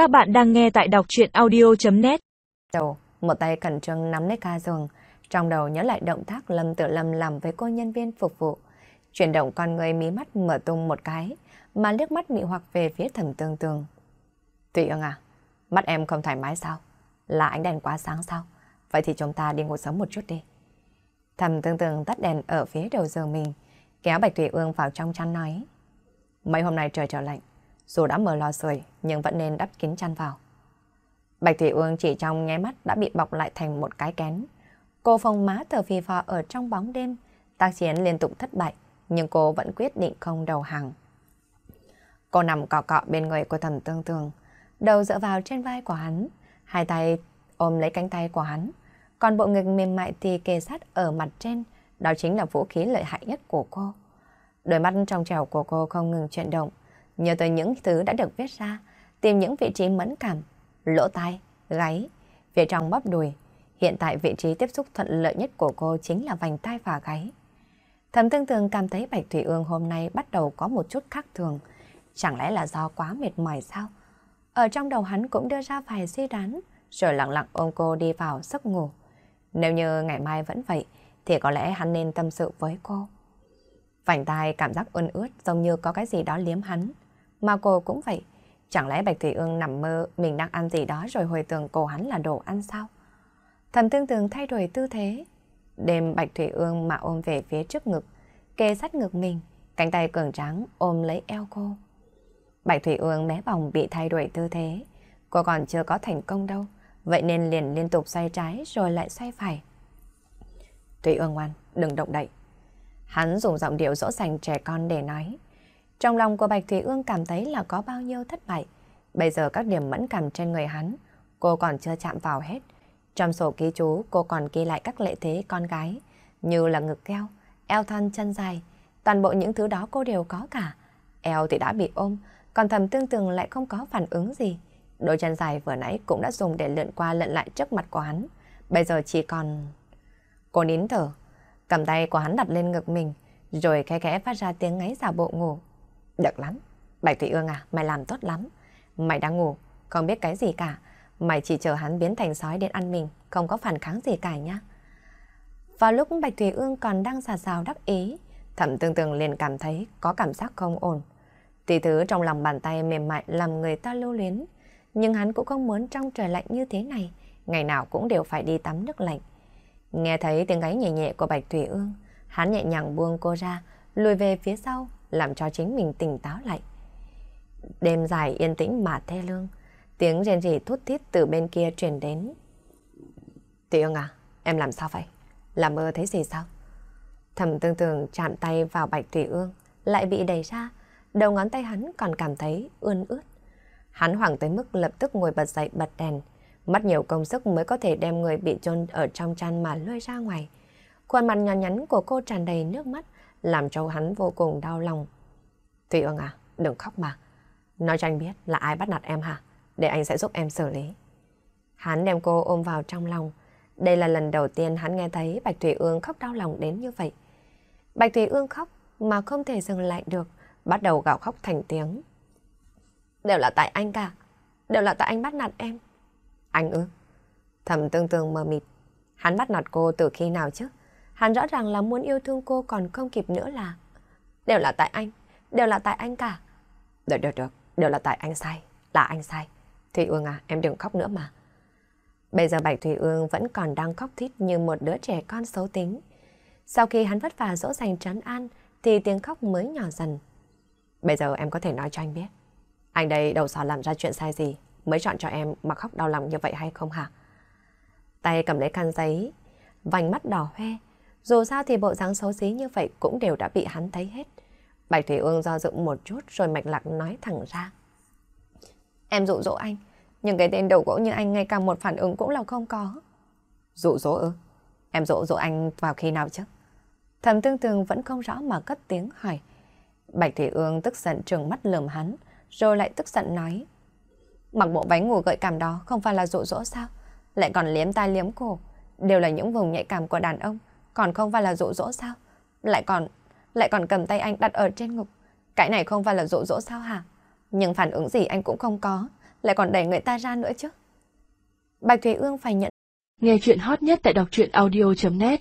Các bạn đang nghe tại đọc chuyện audio.net Đầu, một tay cẩn trương nắm lấy ca giường, trong đầu nhớ lại động tác Lâm Tự Lâm làm với cô nhân viên phục vụ. Chuyển động con người mí mắt mở tung một cái, mà liếc mắt mị hoặc về phía thầm tương tương. Tùy ương à, mắt em không thoải mái sao? Là ánh đèn quá sáng sao? Vậy thì chúng ta đi ngủ sớm một chút đi. Thầm tương tương tắt đèn ở phía đầu giường mình, kéo Bạch Thủy Ương vào trong chăn nói. Mấy hôm nay trời trở lạnh, dù đã mở lò sưởi nhưng vẫn nên đắp kín chăn vào. Bạch Thủy Ương chỉ trong nháy mắt đã bị bọc lại thành một cái kén. Cô phồng má thở phì phò ở trong bóng đêm, tác chiến liên tục thất bại, nhưng cô vẫn quyết định không đầu hàng. Cô nằm cọ cọ bên người của thần tương tương, đầu dựa vào trên vai của hắn, hai tay ôm lấy cánh tay của hắn, còn bộ ngực mềm mại thì kề sát ở mặt trên, đó chính là vũ khí lợi hại nhất của cô. Đôi mắt trong trèo của cô không ngừng chuyển động, nhớ tới những thứ đã được viết ra, tìm những vị trí mẫn cảm, lỗ tai, gáy, phía trong bắp đùi. Hiện tại vị trí tiếp xúc thuận lợi nhất của cô chính là vành tai và gáy. Thẩm tương Tương cảm thấy Bạch Thủy Ương hôm nay bắt đầu có một chút khác thường. Chẳng lẽ là do quá mệt mỏi sao? Ở trong đầu hắn cũng đưa ra vài suy đoán, rồi lặng lặng ôm cô đi vào giấc ngủ. Nếu như ngày mai vẫn vậy, thì có lẽ hắn nên tâm sự với cô. Vành tai cảm giác ươn ướt giống như có cái gì đó liếm hắn. Mà cô cũng vậy. Chẳng lẽ Bạch Thủy Ương nằm mơ mình đang ăn gì đó rồi hồi tưởng cổ hắn là đồ ăn sao? Thầm tương tường thay đổi tư thế. Đêm Bạch Thủy Ương mà ôm về phía trước ngực, kê sát ngực mình, cánh tay cường tráng ôm lấy eo cô. Bạch Thủy Ương bé bỏng bị thay đổi tư thế. Cô còn chưa có thành công đâu, vậy nên liền liên tục xoay trái rồi lại xoay phải. Thủy Ương ngoan, đừng động đậy. Hắn dùng giọng điệu dỗ dành trẻ con để nói. Trong lòng của Bạch Thủy Ương cảm thấy là có bao nhiêu thất bại. Bây giờ các điểm mẫn cảm trên người hắn, cô còn chưa chạm vào hết. Trong sổ ký chú, cô còn ghi lại các lệ thế con gái, như là ngực keo, eo thon chân dài. Toàn bộ những thứ đó cô đều có cả. Eo thì đã bị ôm, còn thầm tương tường lại không có phản ứng gì. Đôi chân dài vừa nãy cũng đã dùng để lượn qua lượn lại trước mặt của hắn. Bây giờ chỉ còn... Cô nín thở, cầm tay của hắn đặt lên ngực mình, rồi khẽ khẽ phát ra tiếng ngáy giả bộ ngủ. Được lắm. Bạch Thủy Ương à, mày làm tốt lắm. Mày đang ngủ, không biết cái gì cả. Mày chỉ chờ hắn biến thành sói đến ăn mình, không có phản kháng gì cả nhá. Vào lúc Bạch Thủy Ương còn đang xà xào đắc ý, thẩm tương tương liền cảm thấy có cảm giác không ổn. Tỷ thứ trong lòng bàn tay mềm mại làm người ta lưu luyến, nhưng hắn cũng không muốn trong trời lạnh như thế này, ngày nào cũng đều phải đi tắm nước lạnh. Nghe thấy tiếng gáy nhẹ nhẹ của Bạch Thủy Ương, hắn nhẹ nhàng buông cô ra, lùi về phía sau, làm cho chính mình tỉnh táo lại. Đêm dài yên tĩnh mà thê lương, tiếng rên rỉ thút thít từ bên kia truyền đến. Tiểu ương à, em làm sao vậy? Làm mơ thấy gì sao? Thầm tương tường chạm tay vào bạch thủy ương, lại bị đẩy ra, đầu ngón tay hắn còn cảm thấy ươn ướt. Hắn hoảng tới mức lập tức ngồi bật dậy bật đèn, mất nhiều công sức mới có thể đem người bị chôn ở trong chăn mà lôi ra ngoài. Khuôn mặt nhỏ nhắn của cô tràn đầy nước mắt, làm cho hắn vô cùng đau lòng. Thủy ương à, đừng khóc mà. Nói cho anh biết là ai bắt nạt em hả? Để anh sẽ giúp em xử lý. Hắn đem cô ôm vào trong lòng. Đây là lần đầu tiên hắn nghe thấy Bạch Thủy Ương khóc đau lòng đến như vậy. Bạch Thủy Ương khóc mà không thể dừng lại được, bắt đầu gào khóc thành tiếng. Đều là tại anh cả, đều là tại anh bắt nạt em. Anh ư? Thầm tương tương mờ mịt. Hắn bắt nạt cô từ khi nào chứ? Hắn rõ ràng là muốn yêu thương cô còn không kịp nữa là... Đều là tại anh, đều là tại anh cả. Được, được, được, đều là tại anh sai, là anh sai. thùy Ương à, em đừng khóc nữa mà. Bây giờ Bạch thùy Ương vẫn còn đang khóc thít như một đứa trẻ con xấu tính. Sau khi hắn vất vả dỗ dành trấn an, thì tiếng khóc mới nhỏ dần. Bây giờ em có thể nói cho anh biết. Anh đây đầu sò làm ra chuyện sai gì mới chọn cho em mà khóc đau lòng như vậy hay không hả? Tay cầm lấy khăn giấy, vành mắt đỏ hoe, dù sao thì bộ dáng xấu xí như vậy cũng đều đã bị hắn thấy hết. Bạch Thủy Ương do dự một chút rồi mạch lạc nói thẳng ra. Em dụ dỗ anh, nhưng cái tên đầu gỗ như anh ngay cả một phản ứng cũng là không có. Dụ dỗ ư? Em dỗ dỗ anh vào khi nào chứ? Thầm tương tường vẫn không rõ mà cất tiếng hỏi. Bạch Thủy Ương tức giận trừng mắt lườm hắn, rồi lại tức giận nói. Mặc bộ váy ngủ gợi cảm đó không phải là dụ dỗ sao? Lại còn liếm tai liếm cổ, đều là những vùng nhạy cảm của đàn ông còn không phải là dỗ dỗ sao? Lại còn, lại còn cầm tay anh đặt ở trên ngực. Cái này không phải là dỗ dỗ sao hả? Nhưng phản ứng gì anh cũng không có. lại còn đẩy người ta ra nữa chứ. Bạch Thủy Ương phải nhận. Nghe chuyện hot nhất tại đọc truyện audio.net